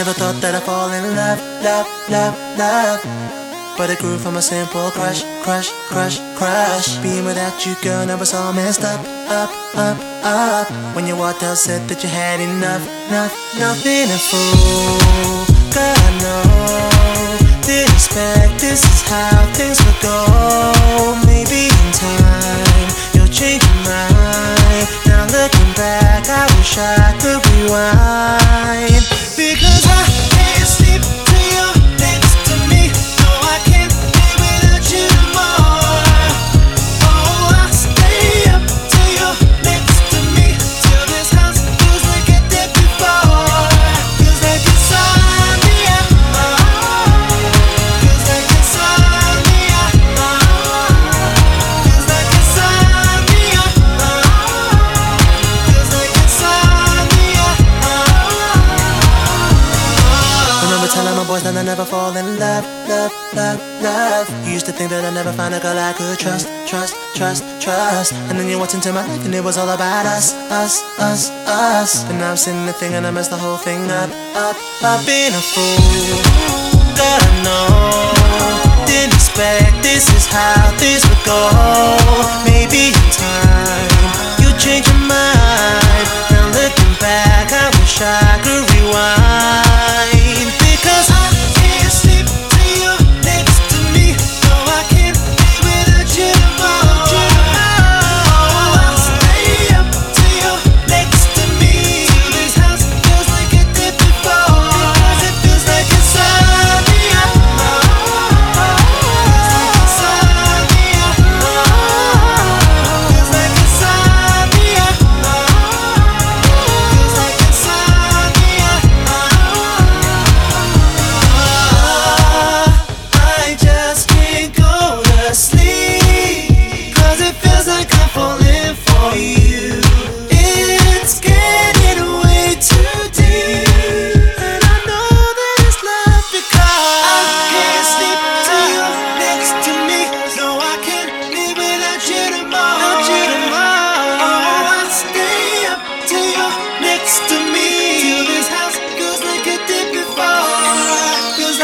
Never thought that I'd fall in love, love, love, love. But it grew from a simple crush, crush, crush, crush. Being without you, girl, now it's all messed up, up, up, up. When you walked out, said that you had enough, enough, nothing to fool. God, no, didn't expect this is how. Insomnia. My boys that I never fall in love, love, love, love. You used to think that I'd never find a girl I could trust, trust, trust, trust. And then you walked into my life and it was all about us, us, us, us. But now I'm sitting thing and I messed the whole thing up, up, up. Being a fool, God I know. Didn't expect this is how this would go. Maybe in time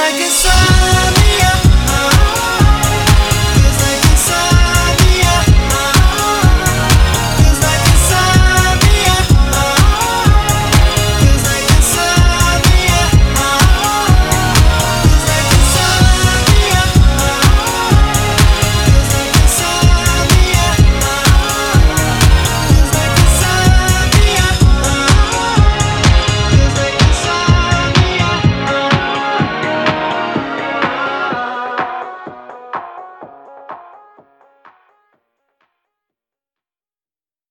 like a song.